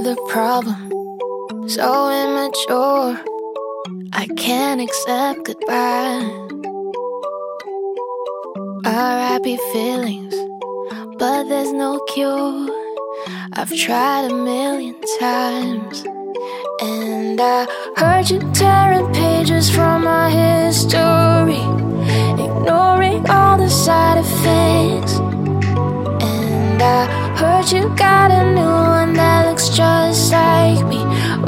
the problem. So immature, I can't accept goodbye. Our happy feelings, but there's no cure. I've tried a million times. And I heard you tearing pages from my history, ignoring all the side effects. And I heard you got a new one that looks just like me,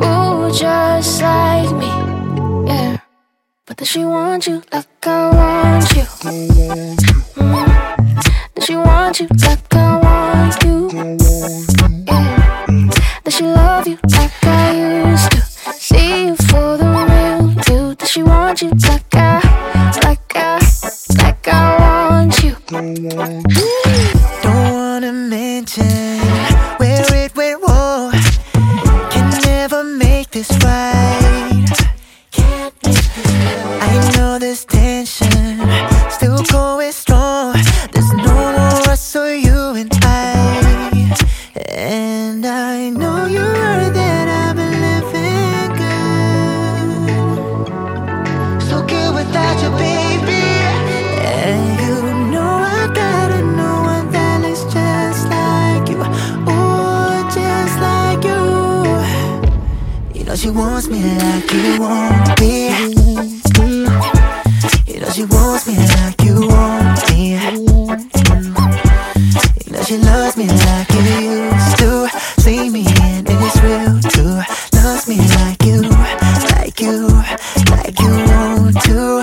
ooh, just like me, yeah. But does she want you like I want you? Mm. Does she want you like this tension still going strong. There's no more us or you and I. And I know you heard that I've been living good. So good without you, baby. And you know I gotta know one that looks just like you. Oh, just like you. You know she wants me like you want me. You she wants me like you want me. You know she loves me like you used to. See me and it's real too. Loves me like you, like you, like you want to.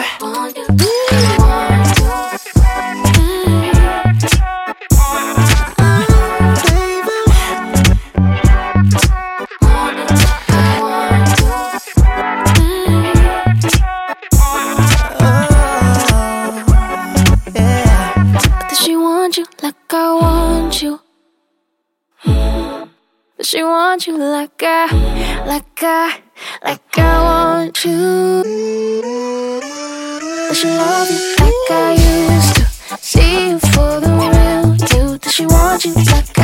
She want you like I, like I, like I want you? Does she love you like I used to? See you for the real you. Does she want you like